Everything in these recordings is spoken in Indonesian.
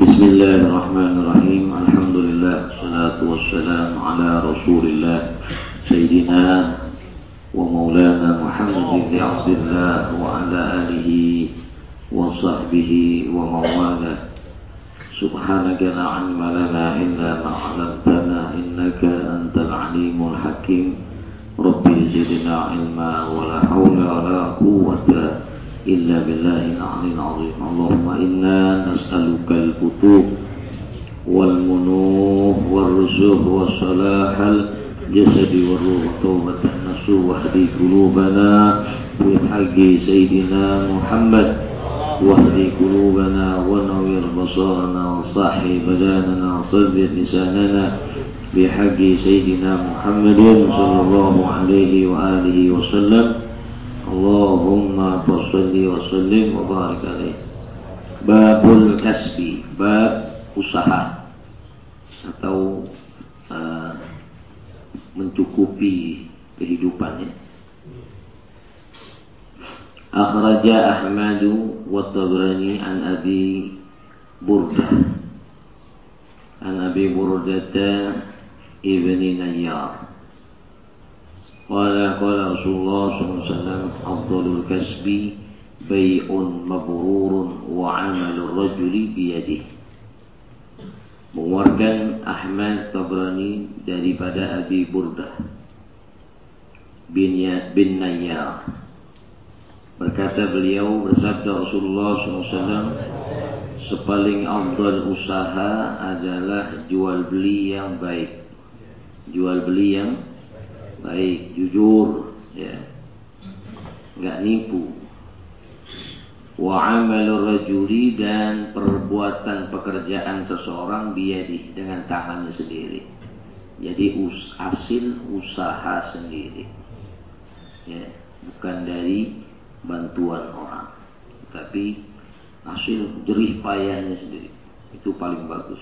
بسم الله الرحمن الرحيم. الحمد لله والصلاة والسلام على رسول الله سيدنا ومولانا محمد بن عبد الله وعلى آله وصحبه ومواله. سبحانك لا علم لنا إلا ما علمتنا إنك أنت العليم الحكيم. ربي زدنا علما ولا حول ولا قوة إلا بالله العلي العظيم. اللهم إنا نسألك الفتوح والمنوح والرسوخ والصلاح الجسد والروح توبة النصوح واهدي قلوبنا بحق سيدنا محمد. واهدي قلوبنا ونوّر بصارنا وصحي بداننا وصدق لساننا بحق سيدنا محمد صلى الله عليه وآله وسلم. Allahumma basalli wa sallim wa barik alaih. Babul kasbi Bab usaha. Atau uh, Mencukupi kehidupannya Akhraja Ahmadu wa Tabrani an Abi Burda. An Abi Burdata Ibni Nayyar. قال قال رسول الله صلى الله عليه وسلم أفضل الكسب بيع Wa وعمل rajuli biyadih Mengeluarkan Ahmad Tabrani Daripada Abi Burdah Bin, ya, bin Nayyar. Berkata beliau Bersabda Rasulullah SAW Sepaling amdal usaha adalah jual beli yang baik. Jual beli yang baik, jujur, ya, nggak nipu. Wa amalur rajuli dan perbuatan pekerjaan seseorang biadi dengan tangannya sendiri. Jadi us hasil usaha sendiri. Ya, bukan dari bantuan orang, tapi hasil jerih payahnya sendiri. Itu paling bagus.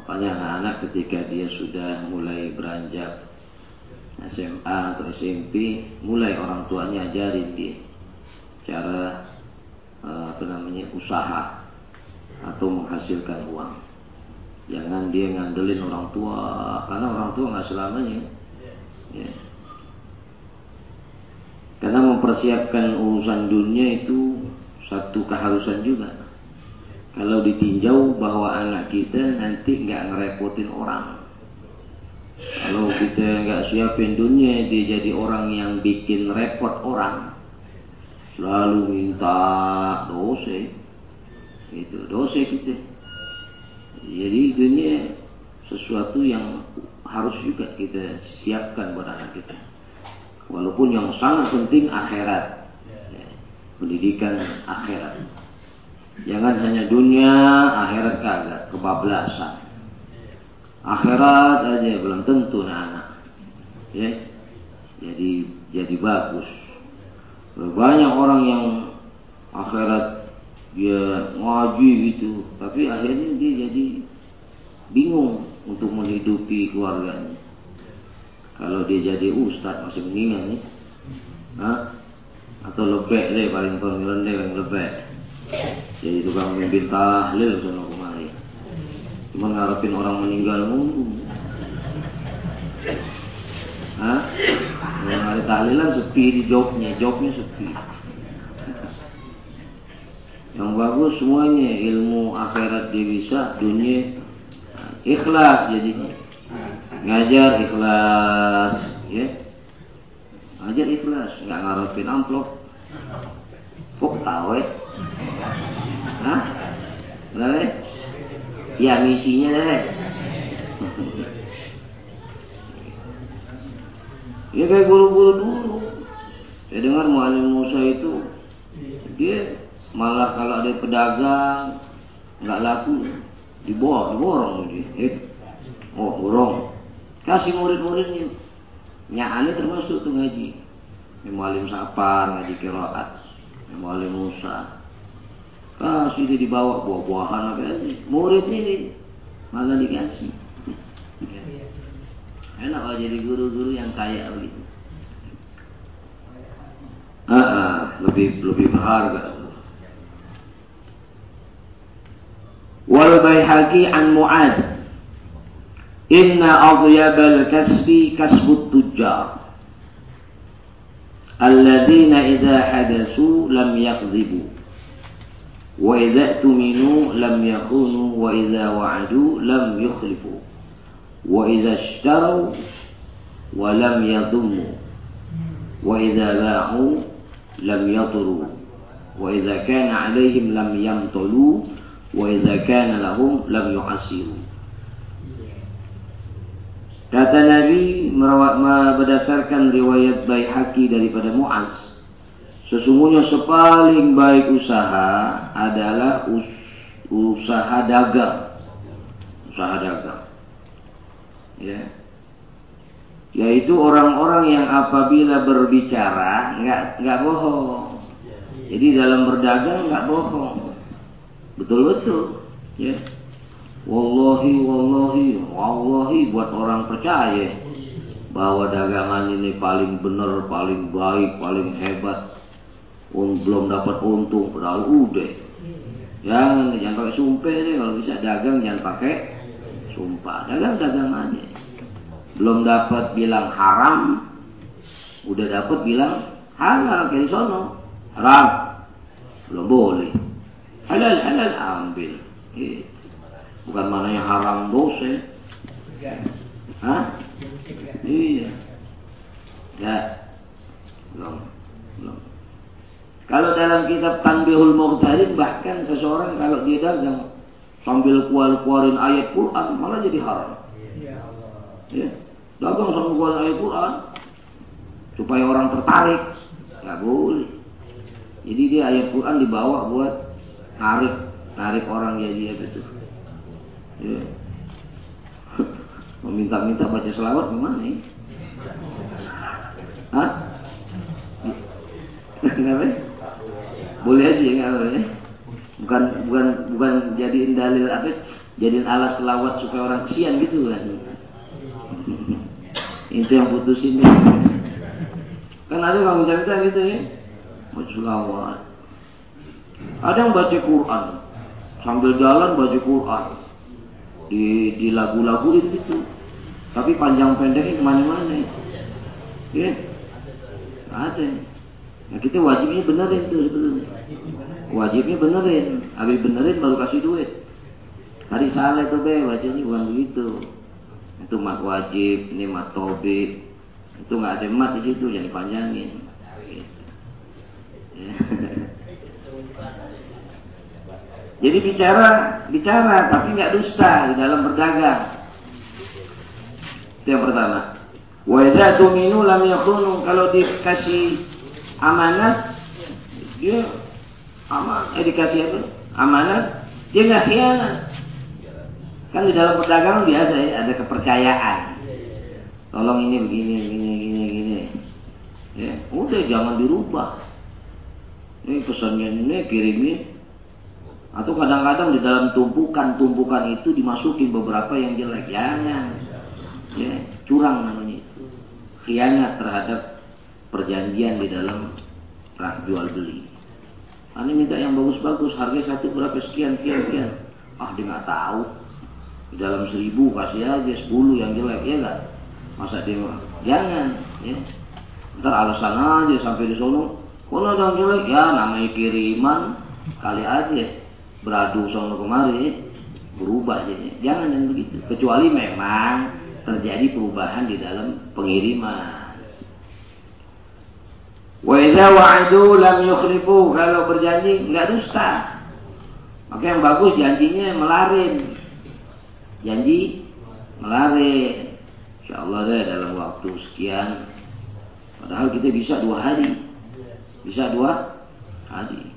Makanya anak-anak ketika dia sudah mulai beranjak SMA atau SMP mulai orang tuanya ajarin dia cara eh, apa namanya usaha atau menghasilkan uang. Jangan dia ngandelin orang tua karena orang tua nggak selamanya. Ya. karena mempersiapkan urusan dunia itu satu keharusan juga. Kalau ditinjau bahwa anak kita nanti nggak ngerepotin orang kalau kita nggak siapin dunia, dia jadi orang yang bikin repot orang. Selalu minta dosa. Itu dosa kita. Jadi dunia sesuatu yang harus juga kita siapkan buat anak kita. Walaupun yang sangat penting akhirat. Pendidikan akhirat. Jangan hanya dunia, akhirat kagak, kebablasan akhirat aja belum tentu anak ya jadi jadi bagus. Banyak orang yang akhirat dia ngaji gitu tapi akhirnya dia jadi bingung untuk menghidupi keluarganya. Kalau dia jadi ustad masih mendingan nih Hah? atau lebek deh paling paling deh yang lebek jadi tukang mimpin tahlil sama Cuma ngarepin orang meninggal mulu. Hah? Yang hari tahlilan sepi di jobnya, jobnya sepi. Yang bagus semuanya ilmu akhirat dia bisa, dunia ikhlas jadinya. Ngajar ikhlas, ya. Ngajar ikhlas, nggak ngarepin amplop. Tahu ya? Hah? Berapa? Ya misinya deh. ya kayak guru-guru dulu. Saya dengar mualim Musa itu dia malah kalau ada pedagang nggak laku dibawa diborong dia. Eh, oh borong. Kasih murid-muridnya. Nyakane termasuk tuh ngaji. Mualim Sapar ngaji kiraat. Mualim Musa Kasih dia dibawa buah-buahan apa aja. Murid ini malah dikasih. Enak kalau jadi guru-guru yang kaya begitu. Ah, ah, lebih lebih berharga. wal Baihaqi an Mu'ad inna adhyabal kasbi kasbut tujjar alladzina idza hadasu lam yakdzibu wa idza tuminu lam yakunu wa idza wa'adu lam yukhlifu. Wa idza ishtaru wa lam yadhummu. Wa idza ba'u lam yadru wa idza kana 'alaihim lam yamtulu wa idza kana lahum lam yu'assiru. Kata Nabi berdasarkan riwayat Baihaqi daripada Muaz, sesungguhnya sepaling baik usaha adalah us usaha dagang. Usaha dagang. Ya. Yaitu orang-orang yang apabila berbicara nggak nggak bohong. Jadi dalam berdagang nggak bohong. Betul-betul. Ya. Wallahi, wallahi, wallahi buat orang percaya bahwa dagangan ini paling benar, paling baik, paling hebat. Un, belum dapat untung, padahal udah. Jangan, jangan pakai sumpah deh. Kalau bisa dagang jangan pakai sumpah. Dagang dagang aja. Belum dapat bilang haram, udah dapat bilang halal kayak sono. Haram, belum boleh. Halal, halal ambil. Gitu. Bukan mananya haram dosa. Hah? Iya. Ya. Belum. Belum. Kalau dalam kitab Tanbihul Mughtarin bahkan seseorang kalau dia dagang sambil keluar-keluarin ayat Quran malah jadi haram. Ya. Dagang sambil keluarin ayat Quran supaya orang tertarik. Nggak boleh. Jadi dia ayat Quran dibawa buat tarik tarik orang ya dia betul. Ya. Meminta-minta baca selawat gimana nih? Hah? Kenapa? Boleh aja ya ya. Bukan bukan bukan jadiin dalil apa? Jadiin alat selawat supaya orang kesian gitu kan. Itu yang putusin ya. Kan ada yang cerita gitu ya. Baca selawat. Ada yang baca Quran. Sambil jalan baca Quran di di lagu-lagu itu itu tapi panjang pendeknya ke mana-mana ya ada nah kita wajibnya benerin tuh sebelumnya wajibnya benerin habis benerin baru kasih duit hari salah tuh be wajibnya bukan begitu itu mat wajib ini mat tobe itu nggak ada mat di situ jangan panjangin gitu. Jadi bicara, bicara, tapi nggak dusta di dalam berdagang. Itu yang pertama. Wa idza tuminu lam yakunu kalau dikasih amanat dia aman eh dikasih apa? Amanat dia nggak khianat. Kan di dalam perdagangan biasa ya ada kepercayaan. Tolong ini begini, begini, gini, gini. Ya, udah jangan dirubah. Ini pesannya ini kirimnya atau kadang-kadang di dalam tumpukan-tumpukan itu dimasukin beberapa yang jelek. Jangan. Ya, curang namanya. Khianat terhadap perjanjian di dalam jual beli. Ini minta yang bagus-bagus, harga satu berapa sekian, sekian, sekian. Ah, dia nggak tahu. Di dalam seribu kasih aja sepuluh yang jelek, ya nggak? Masa dia jangan, ya. Ntar alasan aja sampai di sono. Kalau ada yang jelek, ya namanya kiriman, kali aja beradu sama kemari berubah jadi jangan yang begitu kecuali memang terjadi perubahan di dalam pengiriman wa idza wa'adu lam yukhlifu kalau berjanji enggak dusta. Maka yang bagus janjinya melarin. Janji melarin. Insyaallah deh dalam waktu sekian. Padahal kita bisa dua hari. Bisa dua hari.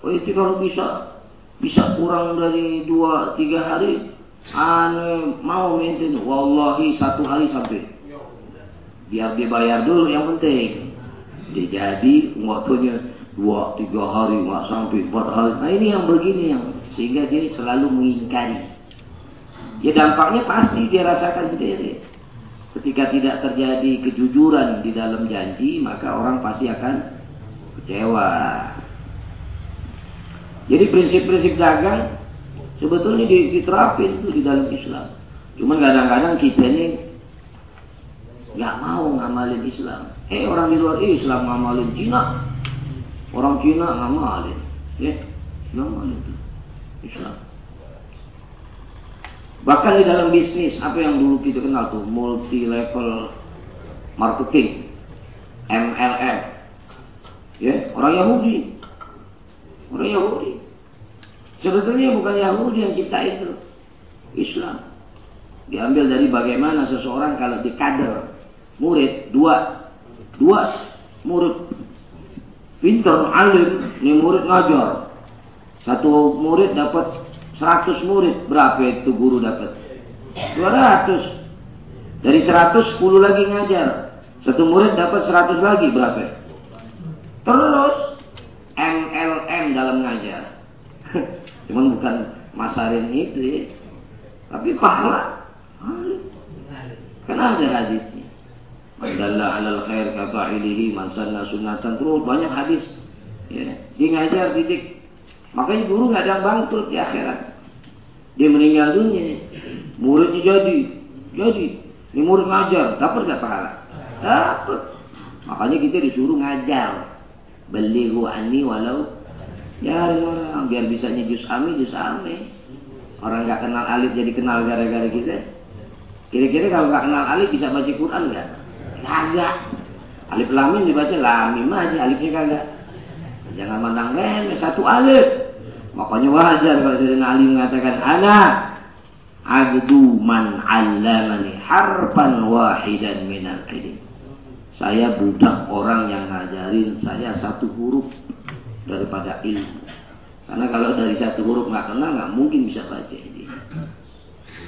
Oh itu kalau bisa bisa kurang dari dua tiga hari, anu mau maintain, wallahi satu hari sampai. Biar dia bayar dulu yang penting. Dia jadi waktunya dua tiga hari nggak sampai empat hari. Nah ini yang begini yang sehingga dia selalu mengingkari. Ya dampaknya pasti dia rasakan sendiri. Ketika tidak terjadi kejujuran di dalam janji, maka orang pasti akan kecewa. Jadi prinsip-prinsip dagang Sebetulnya diterapin itu di dalam Islam. Cuman kadang-kadang kita ini nggak mau ngamalin Islam. Eh orang di luar Islam ngamalin Cina. Orang Cina ngamalin. Ya, ngamalin itu. Islam. Bahkan di dalam bisnis, apa yang dulu kita kenal tuh, multi level marketing, MLM. Ya, orang Yahudi. Orang Yahudi. Sebetulnya bukan Yahudi yang cipta itu. Islam. Diambil dari bagaimana seseorang kalau di kader murid dua. Dua. Murid. Pinter alim. Ini murid ngajar. Satu murid dapat 100 murid. Berapa itu guru dapat? 200 dari 100 10 lagi ngajar. Satu murid dapat 100 lagi berapa? Terus. MLM dalam ngajar. Cuman bukan masarin itu tapi pahala. Kan ada hadisnya Mandalla alal khair kafa'ilihi man sanna sunatan terus banyak hadis. Ya. Dia ngajar didik. Makanya guru nggak ada yang bangkrut di akhirat. Dia meninggal dunia. Muridnya jadi. Jadi. Ini murid ngajar. Dapat nggak pahala? Dapat. Makanya kita disuruh ngajar. Beli ani walau ya orang biar bisanya jus ami jus ami. Orang nggak kenal alif jadi kenal gara-gara kita. Kira-kira kalau nggak kenal alif bisa baca Quran nggak? Kagak. Alif lamin dibaca lamim aja, alifnya kagak. Jangan mandang remeh satu alif. Makanya wajar kalau Sayyidina Ali mengatakan ana abdu man 'allamani harfan wahidan minal ilm. Saya budak orang yang ngajarin saya satu huruf daripada ilmu. Karena kalau dari satu huruf nggak kenal nggak mungkin bisa baca ini.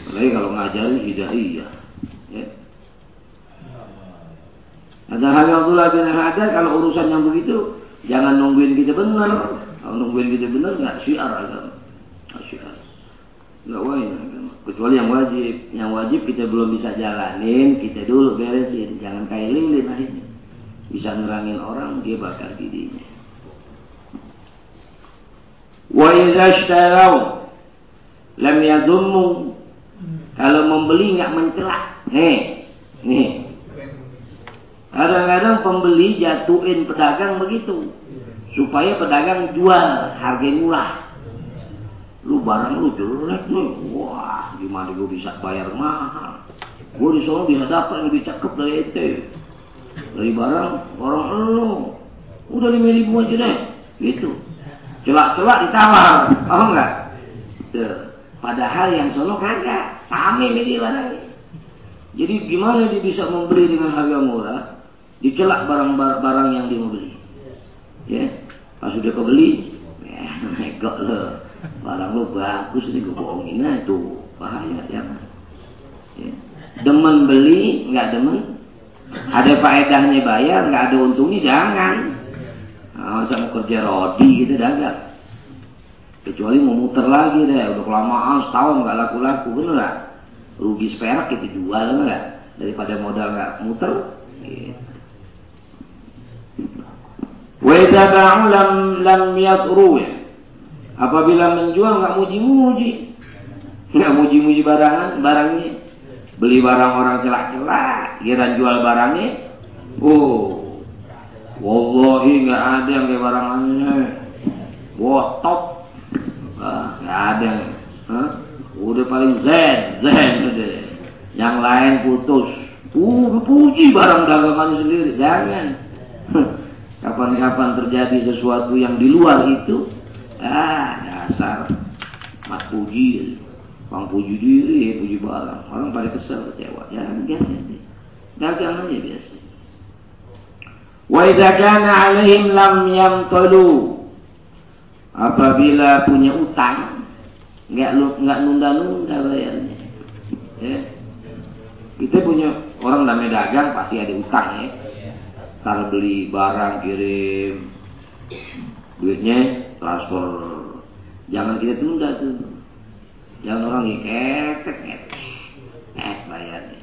Apalagi kalau ngajarin iya. Ya. Ada hal yang Abdullah bin ada kalau urusan yang begitu jangan nungguin kita benar. Kalau nungguin kita benar nggak syiar agama. Nggak syiar. Nggak wajib agama. Kecuali yang wajib. Yang wajib kita belum bisa jalanin, kita dulu beresin. Jangan kayak lilin akhirnya. Bisa nerangin orang, dia bakar dirinya. Wa idza ishtaraw lam yadhummu kalau membeli nggak mencela. Nih, nih. Kadang-kadang pembeli jatuhin pedagang begitu. Supaya pedagang jual harga murah. Lu barang lu jelek nih. Wah, gimana gue bisa bayar mahal. Gue di sana bisa dapat lebih cakep dari itu. Dari barang orang lu. Udah lima ribu aja deh. Gitu. Celak-celak ditawar. Paham nggak? Padahal yang sono kagak. Sami ini barangnya. Jadi gimana dia bisa membeli dengan harga murah? Dicelak barang-barang yang dia mau beli. Ya, pas sudah kebeli, ya, megok lo. Barang lo bagus ini gue bohongin nah itu bahaya ya. ya. Demen beli, nggak demen. Ada faedahnya bayar, nggak ada untungnya jangan. Nah, masa mau kerja rodi gitu dagang. Kecuali mau muter lagi deh, udah kelamaan setahun nggak laku-laku, bener nggak? Rugi seperak kita jual nggak? Daripada modal nggak muter. Gitu. Wa lam lam yatru Apabila menjual nggak muji-muji, nggak muji-muji barangan, barangnya. Beli barang orang celak-celak, kira jual barangnya. Oh, wallahi nggak ada yang kayak barangannya. Wah, top Wah, nggak ada. Hah? Udah paling zen, zen udah. Yang lain putus. Uh, puji barang dagangan sendiri. Jangan. Kapan-kapan terjadi sesuatu yang di luar itu, ah dasar mak puji, bang puji diri, puji barang. Orang pada kesel, kecewa. Ya biasa sih. Dagang aja biasa. Wa idza kana 'alaihim lam yamtalu apabila punya utang nggak nggak nunda-nunda bayarnya ya kita punya orang namanya dagang pasti ada utang ya kalau beli barang kirim. Duitnya transfer. Jangan kita tunda tuh. Jangan orang ngekek eh bayarnya.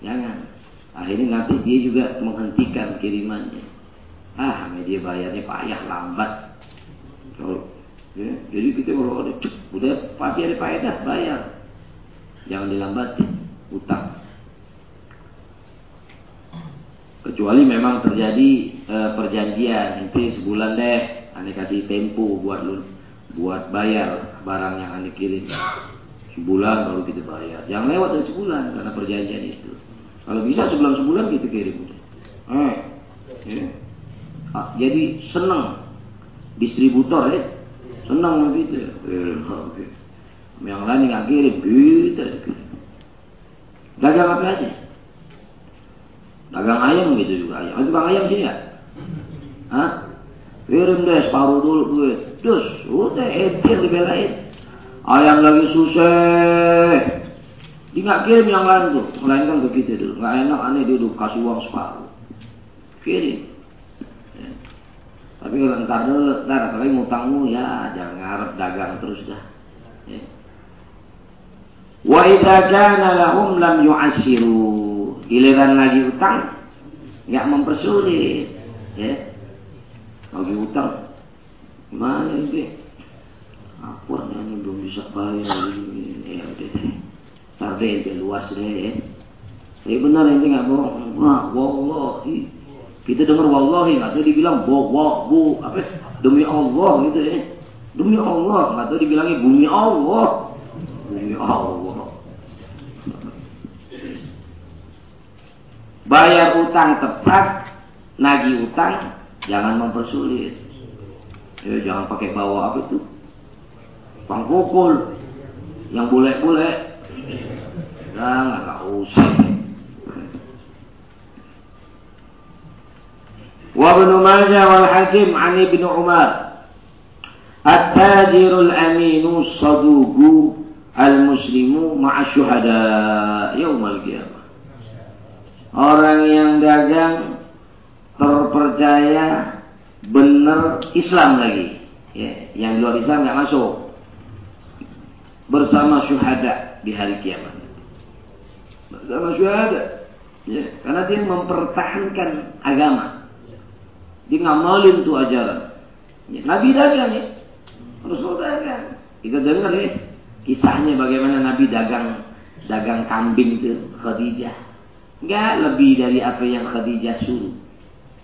Jangan. Akhirnya nanti dia juga menghentikan kirimannya. Ah media bayarnya payah lambat. Ya, jadi kita kalau ada cek Udah pasti ada faedah bayar. Jangan dilambatin utang. Kecuali memang terjadi e, perjanjian, nanti sebulan deh, ane kasih tempo buat lu buat bayar barang yang ane kirim. Sebulan baru kita bayar. Jangan lewat dari sebulan karena perjanjian itu. Kalau bisa sebelum sebulan kita kirim. Eh, ya. ah, jadi senang distributor ya, senang begitu. Eh, yang lain nggak kirim, gitu. Dagang apa aja? Dagang ayam gitu juga ayam. Itu bang ayam sih ya? Hah? Kirim deh separuh dulu duit. Terus udah edir dibelain. Ayam lagi susah. Dia nggak kirim yang lain tuh, melainkan ke kita dulu. Nggak enak aneh duduk kasih uang separuh. Kirim. Ya. Tapi kalau ntar dulu, ntar apalagi ngutangmu ya jangan ngarep dagang terus dah. Ya. Wa idza kana lahum lam yu'assiru giliran lagi utang nggak mempersulit ya. Lagi utang mana ini apa ini belum bisa bayar ini ya udah deh. Tar deh luas deh ya. Tapi benar ini nggak bohong. Wah wallahi. Kita dengar wallahi nggak tahu dibilang bo bu apa? Demi Allah gitu ya. Demi Allah nggak tahu dibilangnya bumi Allah. Bumi Allah Bayar utang tepat, nagih utang, jangan mempersulit. Ya, jangan pakai bawa apa itu? Pangkukul, yang bule-bule. Jangan, nggak usah. وابن ماجه والحكيم عن ابن عمر التاجر الأمين الصدوق المسلم مع الشهداء يوم القيامة Orang yang dagang terpercaya benar Islam lagi. Ya, yang luar Islam nggak masuk. Bersama syuhada di hari kiamat. Bersama syuhada. Ya, karena dia mempertahankan agama. Dia ngamalin tuh ajaran. Ya, Nabi dagang ya. Rasul dagang. Kita dengar ya kisahnya bagaimana Nabi dagang dagang kambing itu Khadijah Enggak lebih dari apa yang Khadijah suruh.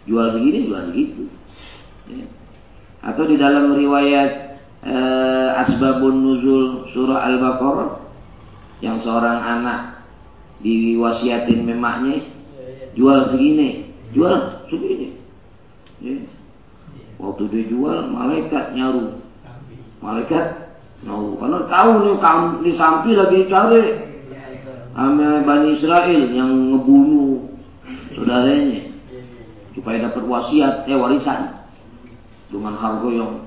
Jual segini, jual segitu. Ya. Atau di dalam riwayat eh, Asbabun Nuzul surah Al-Baqarah yang seorang anak diwasiatin memaknya jual segini, jual segini. Ya. Waktu dia jual, malaikat nyaru. Malaikat nyaru. Karena tahu nih, di samping lagi cari sama Bani Israel yang ngebunuh saudaranya. Supaya dapat wasiat eh warisan. Dengan harga yang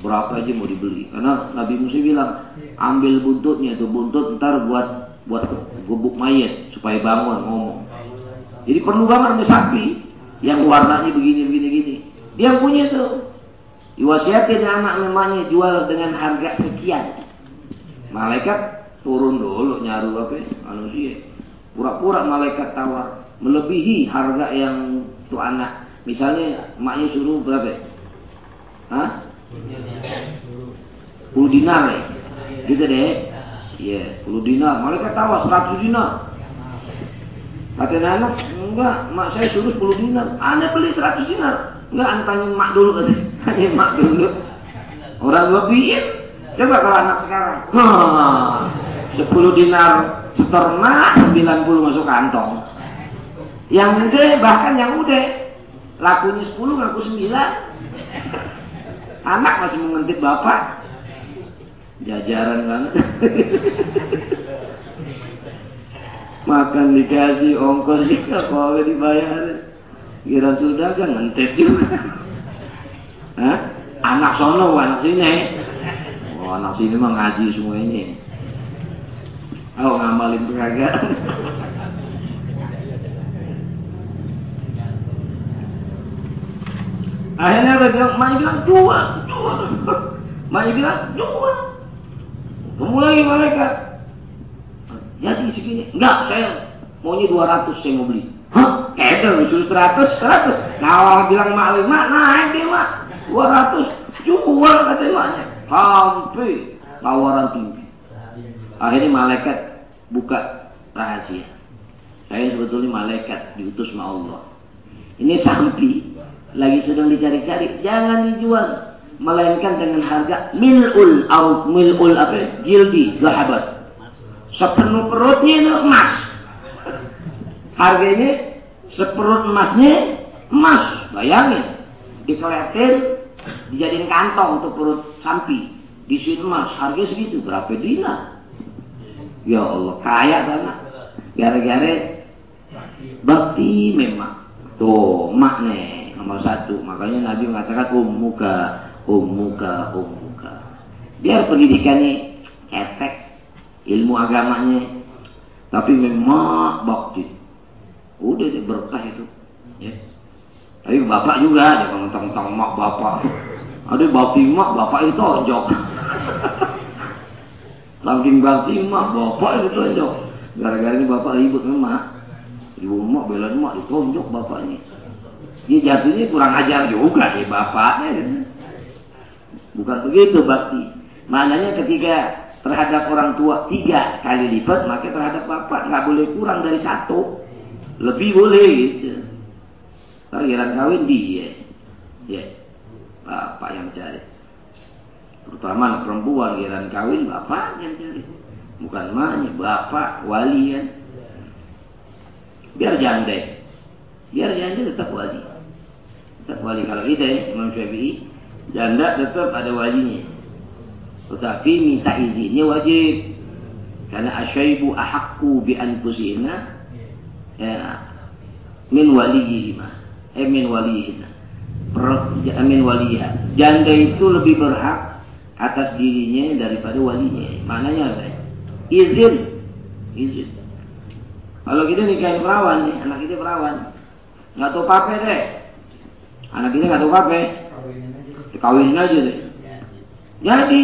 berapa aja mau dibeli. Karena Nabi Musa bilang ambil buntutnya itu. Buntut ntar buat buat gubuk mayat supaya bangun ngomong. Jadi perlu banget sapi yang warnanya begini begini gini. Dia punya tuh diwasiatin anak memangnya jual dengan harga sekian. Malaikat turun dulu nyaru apa manusia pura-pura malaikat tawar melebihi harga yang tuh anak. Misalnya maknya suruh berapa? Hah? 10 dinar ya? Gitu deh. Iya yeah, 10 dinar. Malaikat tawar 100 dinar. Kata anak enggak mak saya suruh 10 dinar. Anda beli 100 dinar. Enggak antanya mak dulu. Kata tanya mak dulu. Orang lebihin coba kalau anak sekarang 10 dinar seternak 90 masuk kantong. Yang gede bahkan yang udah lakunya 10 ngaku 9 anak masih mengintip bapak. Jajaran banget. Makan dikasih ongkos juga kalau dibayar kira sudah kan ngentip juga. Hah? anak sono anak sini. Oh anak sini mah ngaji semuanya Oh ngamalin kagak. Akhirnya ada bilang, Mai bilang dua, dua. Mai bilang dua. Kamu lagi malaikat. Jadi segini. Enggak, saya maunya 200 saya mau beli. Hah? Kedel, suruh 100, 100. Nah, orang bilang mak naik deh mak. 200, jual kata maknya. Sampai tawaran tinggi. Akhirnya malaikat buka rahasia. Saya sebetulnya malaikat diutus sama Allah. Ini sampi lagi sedang dicari-cari, jangan dijual. Melainkan dengan harga milul au milul apa? Jildi zahabat. Sepenuh perutnya itu emas. Harganya seperut emasnya emas. Bayangin dikeletir dijadiin kantong untuk perut sampi di sini emas harga segitu berapa dinar ya Allah kaya banget gara-gara bakti memang tuh makne nomor satu makanya Nabi mengatakan ummuka ummuka ummuka. Biar pendidikannya efek ilmu agamanya, tapi memang bakti. Udah deh berkah itu. Ya. Tapi bapak juga jangan mentang-mentang mak bapak. Ada bakti mak bapak itu tonjok. Saking bakti mak bapak itu tonjok. Gara-gara ini bapak ribut sama mak. Ibu mak bela mak ditonjok bapaknya. Dia jatuhnya kurang ajar juga sih bapaknya. Bukan begitu bakti. Maknanya ketika terhadap orang tua tiga kali lipat, maka terhadap bapak nggak boleh kurang dari satu. Lebih boleh gitu. Kalau kawin dia. Ya. Bapak yang cari. Terutama anak perempuan giliran kawin bapak yang cari. Bukan maknya bapak wali kan. Biar janda. Biar janda tetap wali. Tetap wali kalau ide Imam Syafi'i janda tetap ada walinya. Tetapi minta izinnya wajib. Karena asyaibu ahakku bi anfusina ya, min waliyihima. Eh min waliyihina. Min waliyah. Janda itu lebih berhak atas dirinya daripada walinya. Maknanya apa? Izin. Izin. Kalau kita nikahin perawan nih, anak kita perawan. Nggak tahu pape deh. Anak kita nggak tahu pape kawin aja deh. Jadi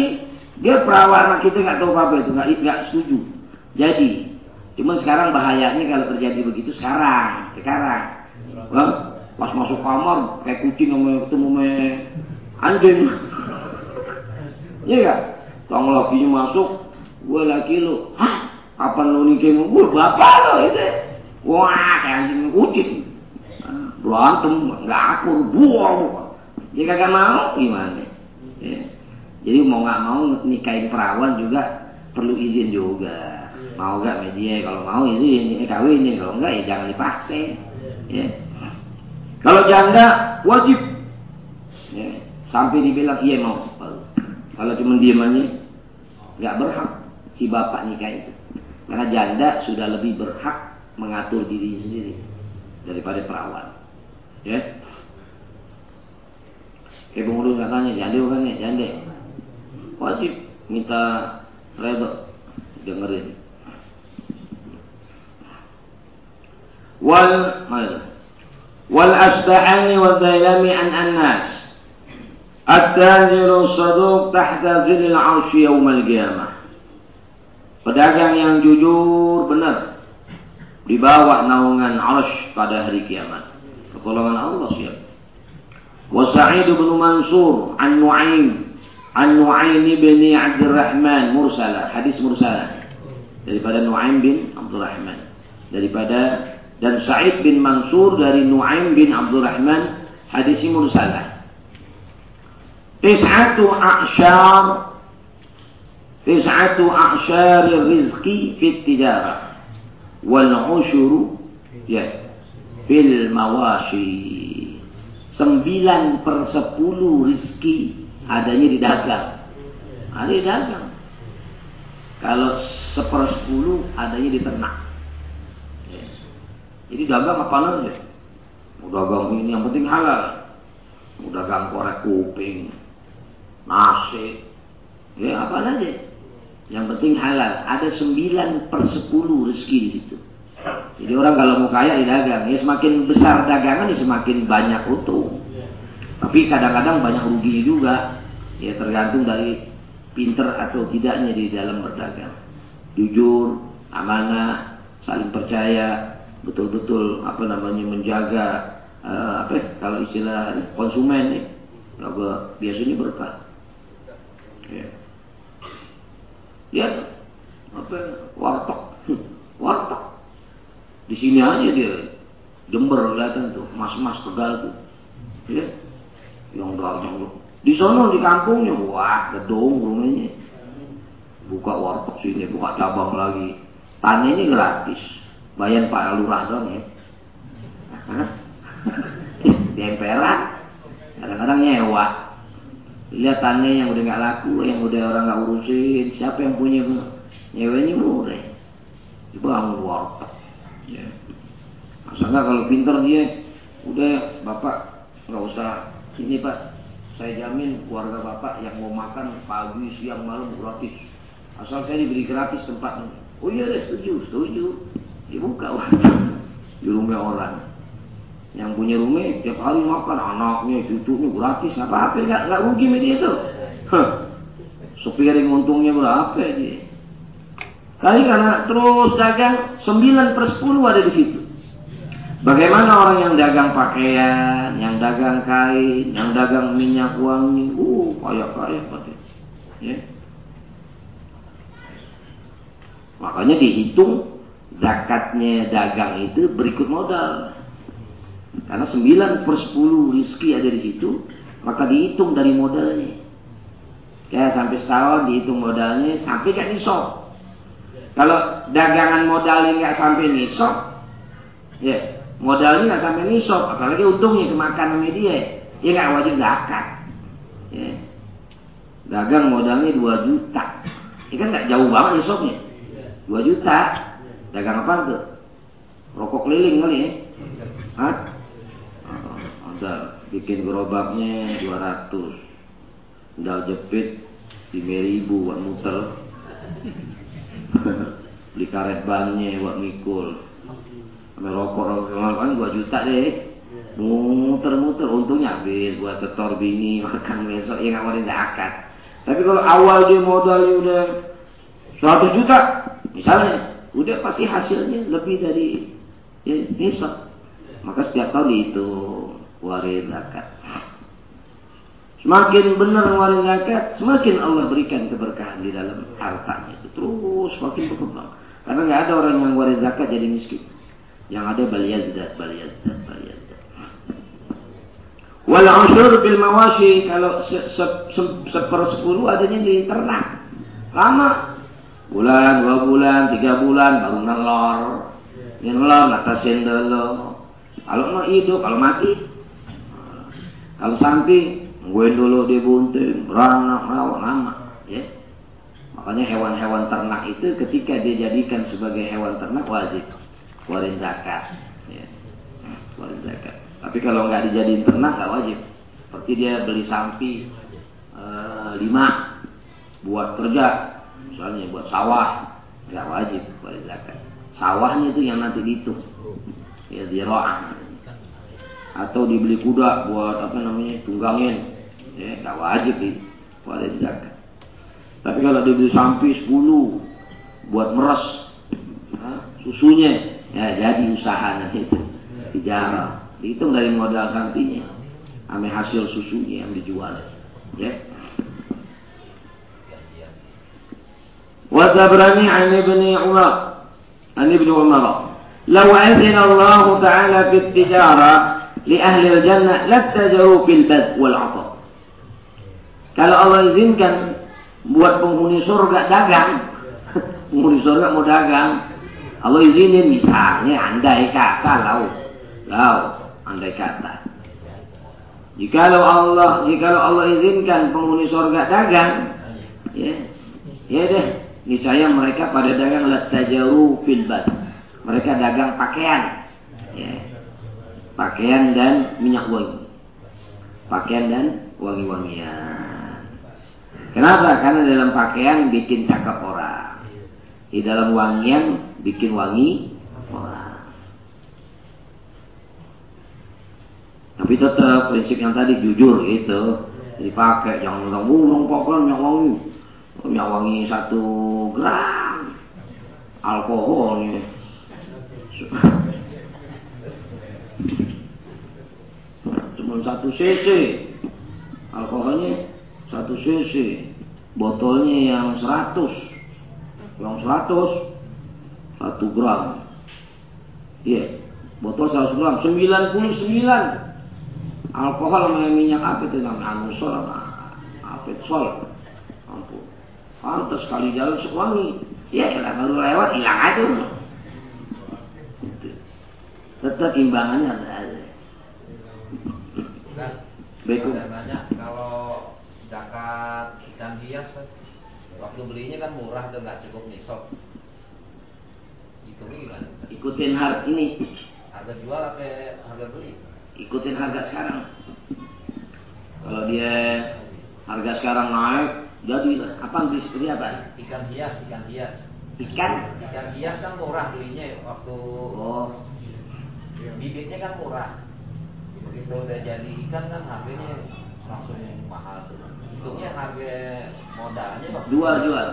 dia perawan kita nggak tahu apa itu nggak nggak setuju. Jadi cuma sekarang bahayanya kalau terjadi begitu sekarang sekarang. Pas masuk kamar kayak kucing sama ketemu sama anjing. Iya gak? Tong lakinya masuk, gue laki lu, hah? Kapan lu nikah gue? Bapak lo itu. Wah, kayak anjing kucing. Berantem, nggak akur, buang. Jika kagak mau gimana? Ya. Jadi mau nggak mau nikahin perawan juga perlu izin juga. Mau gak media? Kalau mau izin, ya kawin ya. Kalau enggak ya jangan dipaksa. Ya. Kalau janda wajib. Ya. Sampai dibilang iya mau. Kalau cuma diem aja nggak berhak si bapak nikah itu. Karena janda sudah lebih berhak mengatur diri sendiri daripada perawan. Ya. Kayak pengurus katanya jande bukan ya jande. Wajib minta redor dengerin. Wal wal asbahani wal dailami an annas. At-tajiru saduq tahta zilil arsy yaumal qiyamah. Pedagang yang jujur benar di bawah naungan arsh pada hari kiamat. Pertolongan Allah siap. Wa Sa'id bin Mansur an Nu'aim an Nu'aim bin Abdurrahman mursala, hadis mursala daripada Nu'aim bin Abdurrahman daripada dan Sa'id bin Mansur dari Nu'aim bin Abdurrahman hadis mursalah tis'atu a'syar tis'atu a'syar rizqi fit tijarah wal ushuru ya fil mawashi Sembilan per sepuluh rizki adanya di dagang. Ada di dagang. Kalau seper sepuluh adanya di ternak. Ya. Jadi dagang apa aja? Mau dagang ini yang penting halal. Mau dagang korek kuping, nasi, ya apa aja. Yang penting halal. Ada sembilan per sepuluh rezeki di situ. Jadi orang kalau mau kaya ya dagang, ya semakin besar dagangan ya semakin banyak untung. Tapi kadang-kadang banyak ruginya juga. Ya tergantung dari pinter atau tidaknya di dalam berdagang. Jujur, amanah, saling percaya, betul-betul apa namanya menjaga uh, apa ya, kalau istilah konsumen nih, ya, biasanya berkah. Ya. apa? Warteg. Warteg. Di sini aja dia Jember kelihatan tuh mas-mas tegal tuh. Ya. Yang dagang tuh di sana di kampungnya wah gedung rumahnya. Buka warteg sini buka cabang lagi. Tanahnya gratis. Bayar pak lurah dong ya. Di emperan. Kadang-kadang nyewa lihat tanah yang udah nggak laku yang udah orang nggak urusin. Siapa yang punya nyewanya murah dibangun warteg ya. masa nggak? Kalau pinter dia udah bapak nggak usah. Ini pak saya jamin keluarga bapak yang mau makan pagi siang malam gratis. Asal saya diberi gratis tempat oh iya setuju setuju. Dibuka warteg di rumah orang yang punya rumah tiap hari makan anaknya cucunya gratis apa apa nggak nggak rugi media itu sepiring untungnya berapa dia? Kali karena terus dagang 9 per 10 ada di situ. Bagaimana orang yang dagang pakaian yang dagang kain yang dagang minyak wangi? Uh kaya kaya pada ya. Makanya dihitung zakatnya dagang itu berikut modal karena 9 per 10 rizki ada di situ, maka dihitung dari modalnya. Kayak sampai setahun dihitung modalnya sampai gak nisab. Kalau dagangan modalnya nggak sampai nisab, ya modalnya nggak sampai nisab, apalagi untungnya kemakan sama dia, ya nggak wajib zakat. Ya. Dagang modalnya 2 juta, ini kan nggak jauh banget nisabnya. 2 juta, dagang apa tuh? Rokok keliling kali ya? Hah? Udah bikin gerobaknya 200 Udah jepit 5000 buat muter. Beli karet bannya buat mikul Sampai rokok kan 2 juta deh. Muter-muter. Untungnya habis. Buat setor bini Makan besok. Ya nggak mau zakat Tapi kalau awal dia modalnya udah 100 juta Misalnya Udah pasti hasilnya lebih dari ya, nisab Maka setiap tahun dihitung waris zakat. Semakin benar waris zakat, semakin Allah berikan keberkahan di dalam hartanya itu terus semakin berkembang. Karena nggak ada orang yang waris zakat jadi miskin. Yang ada baliyazdat, baliyazdat, baliyazdat. Wal ushur bil mawashi kalau se, se, se, sepersepuluh adanya di ternak. Lama bulan, dua bulan, tiga bulan baru nelor. Ini nelor, ngatasin dulu. Kalau mau hidup, kalau mati kalau sampai gue dulu dibunting, beranak, rawat lama, ya. Makanya hewan-hewan ternak itu ketika dia jadikan sebagai hewan ternak wajib keluarin zakat, ya. keluarin zakat. Tapi kalau nggak dijadiin ternak nggak wajib. Seperti dia beli sapi e, lima buat kerja, misalnya buat sawah, nggak wajib keluarin zakat. Sawahnya itu yang nanti dihitung, ya dia roang atau dibeli kuda buat apa namanya tunggangin ya nggak wajib di wajib zakat tapi kalau dibeli sapi 10 buat meres nah, susunya ya jadi usahanya itu dijarah dihitung dari modal sapinya ame hasil susunya yang dijual ya وتبرني عن ابن عمر عن ابن عمر لو أذن الله تعالى في التجارة li ahli jannah lattajahu fil bad wal. Kalau Allah izinkan buat penghuni surga dagang, penghuni surga mau dagang, Allah izinin misalnya andai kata lau, lau, andai kata. Jikalau Allah, jikalau Allah izinkan penghuni surga dagang, ya, ya deh, niscaya mereka pada dagang latajaru fil bad. Mereka dagang pakaian, ya, pakaian dan minyak wangi. Pakaian dan wangi-wangian. Kenapa? Karena dalam pakaian bikin cakap orang. Di dalam wangian bikin wangi orang. Tapi tetap prinsip yang tadi jujur itu dipakai jangan bilang burung pokoknya minyak wangi minyak wangi satu gram alkoholnya cuma satu cc alkoholnya satu cc botolnya yang 100 yang 100 satu gram. Iya, botol 100 gram, 99 alkohol sama minyak apa itu namanya anusol apa apetsol ampun. Pantas sekali jalan sewangi ya elah baru lewat hilang aja. Tetap imbangannya ada Baik, nanya kalau zakat ikan hias waktu belinya kan murah tuh nggak cukup nisab hitungnya gimana? Ikutin harga ini. Harga jual apa harga beli? Ikutin harga sekarang. Kalau dia harga sekarang naik jadi apa beli apa? Ikan hias ikan hias. Ikan? Ikan hias kan murah belinya waktu oh. bibitnya kan murah begitu udah jadi ikan kan harganya langsung mahal tuh. Hitungnya harga modalnya waktu jual jual.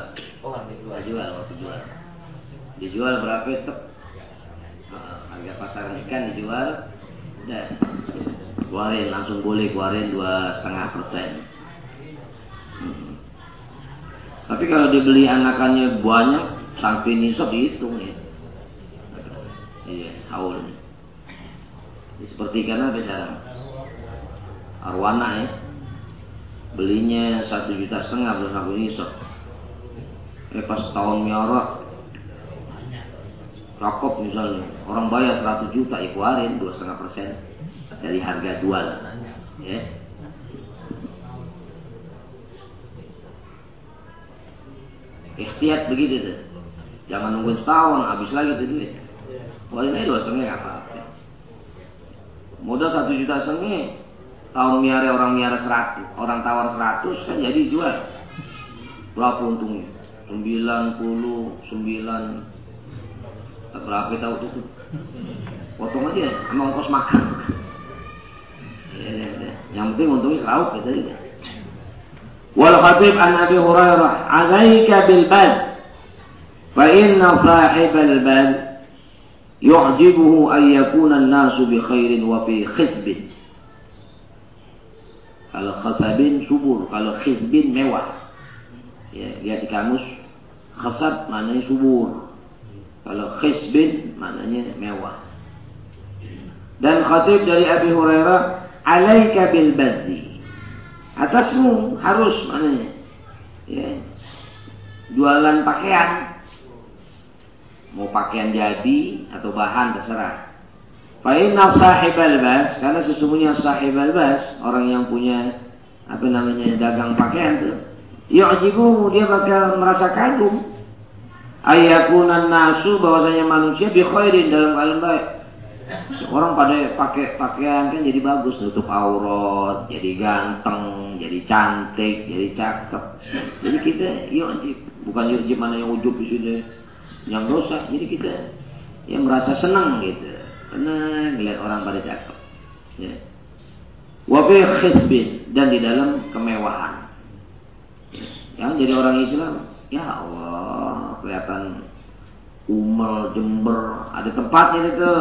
Oh harga jual. Jual waktu jual. Dijual berapa itu harga pasar ikan dijual udah. Keluarin langsung boleh keluarin dua setengah persen. Hmm. tapi kalau dibeli anakannya banyak sampai nisab dihitung ya. Iya haul Ya, seperti ikan apa sekarang arwana ya. Belinya satu juta setengah belum sampai nisab eh pas tahun miara Rakop misalnya. Orang bayar 100 juta ya keluarin dua setengah persen dari harga jual. Ya. Ikhtiat begitu tuh. Jangan nunggu setahun habis lagi tuh duit. Keluarin aja dua setengah apa-apa. Modal satu juta setengah tahun miara orang miara seratus orang tawar seratus kan jadi jual. Berapa untungnya? Sembilan puluh sembilan. Berapa tahu tuh. Potong aja sama ongkos makan. Ya, ya, ya. yang penting untungnya seraup gitu aja wal khatib an abi hurairah alaika bil bad fa inna sahibal bad yu'jibuhu an yakuna an-nasu bi khairin wa fi khizbin kalau khasabin subur, kalau khizbin mewah. Ya, lihat di kamus khasab maknanya subur. Kalau khizbin maknanya mewah. Dan khatib dari Abi Hurairah, "Alaika bil badzi." Atasmu harus maknanya. Ya. Jualan pakaian. Mau pakaian jadi atau bahan terserah. Fa'inna sahib al-bas, karena sesungguhnya sahib al-bas, orang yang punya apa namanya dagang pakaian tuh, yu'jibuhu dia bakal merasa kagum. Ayakunan nasu bahwasanya manusia bi khairin dalam keadaan baik. Orang pada pakai pakaian kan jadi bagus, nutup aurat, jadi ganteng, jadi cantik, jadi cakep. Jadi kita yu'jib, bukan yu'jib mana yang ujub di sini yang dosa. Jadi kita yang merasa senang gitu Senang lihat orang pada cakep. Ya. Wafi khizbin dan di dalam kemewahan. Yang jadi orang Islam, ya Allah, kelihatan umel, jember, ada tempatnya itu.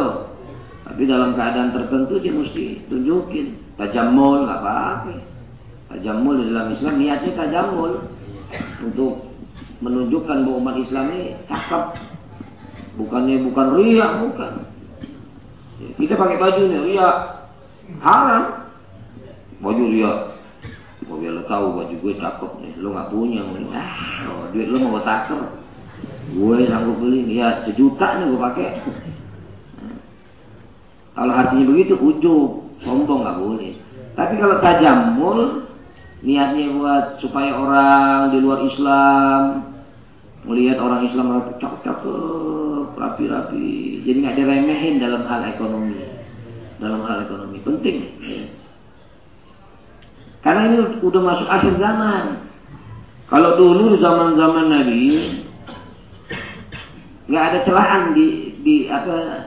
Tapi dalam keadaan tertentu dia mesti tunjukin. Tajamul, nggak apa-apa. Tajamul di dalam Islam niatnya tajamul untuk menunjukkan bahwa umat Islam ini cakep. Bukannya bukan riak, bukan. Kita pakai baju nih, ria. Haram. Baju ria. Mau biar lo tahu baju gue cakep nih. Lo nggak punya. Ah, duit lo mau taker. Gue sanggup beli. Ya sejuta nih gue pakai. Kalau hatinya begitu, ujub. Sombong nggak boleh. Tapi kalau tajamul, niatnya buat supaya orang di luar Islam melihat orang Islam cakep-cakep, rapi-rapi. Jadi nggak diremehin dalam hal ekonomi. Dalam hal ekonomi penting. Karena ini udah masuk akhir zaman. Kalau dulu zaman-zaman Nabi nggak ada celahan di di apa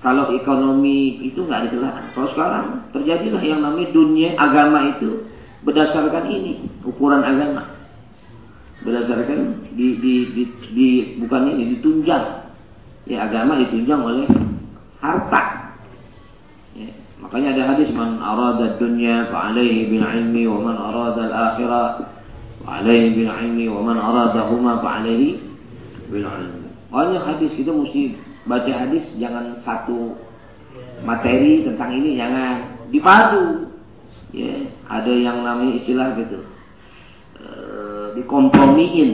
kalau ekonomi itu nggak ada celahan. Kalau sekarang terjadilah yang namanya dunia agama itu berdasarkan ini ukuran agama berdasarkan di, di, di, di bukan ini ditunjang ya agama ditunjang oleh harta ya, makanya ada hadis man arada dunya fa alaihi bil ilmi wa man arada al akhirah fa alaihi bil ilmi wa man arada huma fa alaihi bil ilmi. Banyak hadis kita mesti baca hadis jangan satu materi tentang ini jangan dipadu. Ya, ada yang namanya istilah gitu. E, dikompromiin.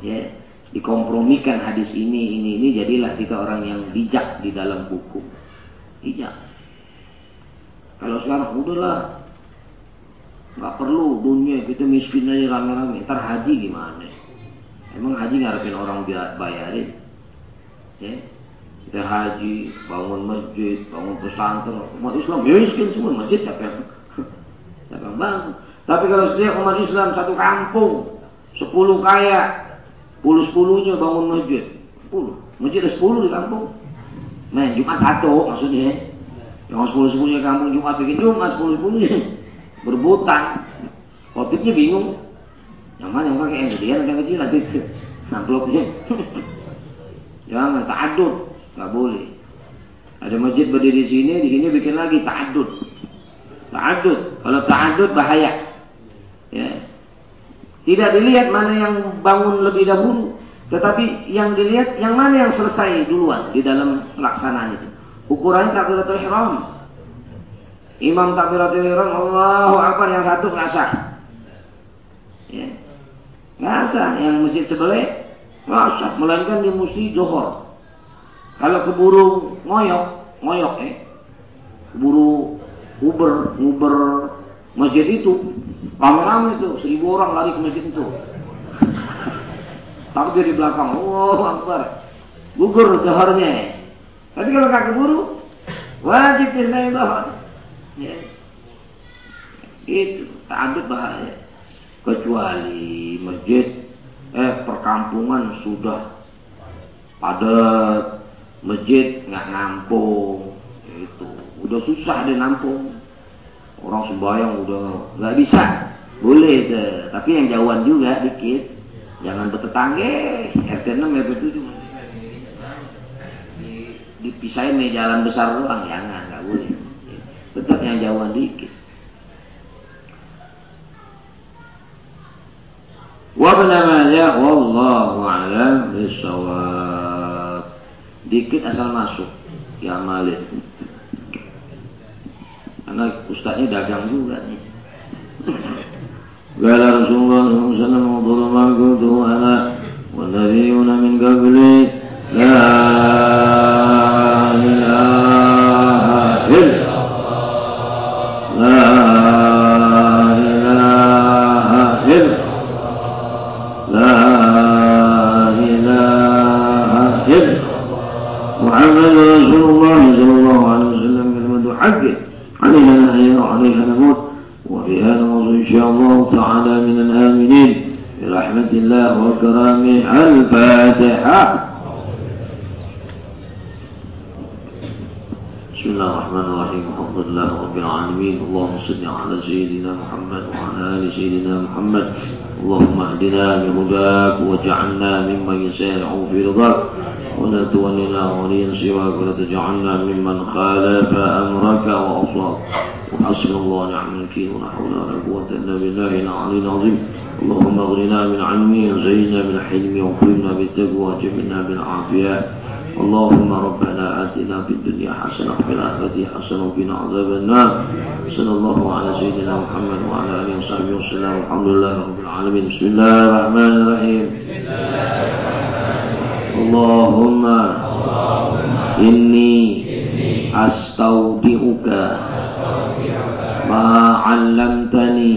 Ya, dikompromikan hadis ini ini ini jadilah kita orang yang bijak di dalam hukum. Bijak. Kalau sekarang udahlah nggak perlu dunia kita miskin aja rame-rame. Ntar haji gimana? Emang haji ngarepin orang bayarin? Ya, kita haji, bangun masjid, bangun pesantren, umat Islam ya miskin semua masjid siapa yang siapa yang bangun. Tapi kalau setiap umat Islam satu kampung, sepuluh kaya, puluh sepuluhnya bangun masjid, sepuluh, masjid ada sepuluh di kampung. Nah, Jumat satu maksudnya. Yang sepuluh sepuluhnya kampung Jumat bikin Jumat sepuluh sepuluhnya berbutan. Khotibnya bingung. Yang mana yang pakai yang gede yang kecil nanti amplopnya. Jangan ta'adud, nggak boleh. Ada masjid berdiri di sini, di sini bikin lagi ta'adud. Ta'adud. Kalau ta'adud bahaya. Ya. Tidak dilihat mana yang bangun lebih dahulu, tetapi yang dilihat yang mana yang selesai duluan di dalam pelaksanaan itu. Ukurannya takbiratul ihram. Imam takbiratul ihram Allahu Akbar yang satu nggak sah. Ya. Sah. Yang masjid sebelah nggak sah. Melainkan di mesti johor. Kalau keburu ngoyok, ngoyok eh. Keburu uber, uber masjid itu. Rame-rame itu. Seribu orang lari ke masjid itu. Takbir di belakang. Allahu Akbar. Gugur johornya. Tapi kalau nggak keburu, wajib bismillah. Ya. Itu tak bahaya. Kecuali masjid eh perkampungan sudah padat, masjid nggak nampung, itu udah susah deh nampung. Orang sembahyang udah nggak bisa, boleh deh. Tapi yang jauhan juga dikit, jangan bertetangga. RT 6 RT 7 dipisahin nih jalan besar doang jangan nggak boleh tetap yang jauhan dikit. Wabna wallahu alam bisawab. Dikit asal masuk ya malik Karena ustaznya dagang juga nih. قال رسول الله صلى الله عليه وسلم وضر ما قلته أنا والنبيون من قبلي لا الأكرم الفاتحة. بسم الله الرحمن الرحيم. الحمد لله رب العالمين. اللهم صل على سيدنا محمد وعلى آل سيدنا محمد. اللهم اهدنا بهداك واجعلنا ممن يسارع في رضاك. ولا تولنا وليا سواك. ولا تجعلنا ممن خالف أمرك وأصاب وحسبنا الله نعم الوكيل. ولا حول ولا قوة إلا بالله العلي العظيم. اللهم اغننا من علم زينا من حلمي وقلنا بالتقوى وجبنا بالعافية. اللهم ربنا آتنا في الدنيا حسنة وفي الآخرة حسنة وقنا عذاب النار. صلى الله على سيدنا محمد وعلى آله وصحبه وسلم. والحمد لله رب العالمين. بسم الله الرحمن الرحيم. اللهم إني أستودعك ما علمتني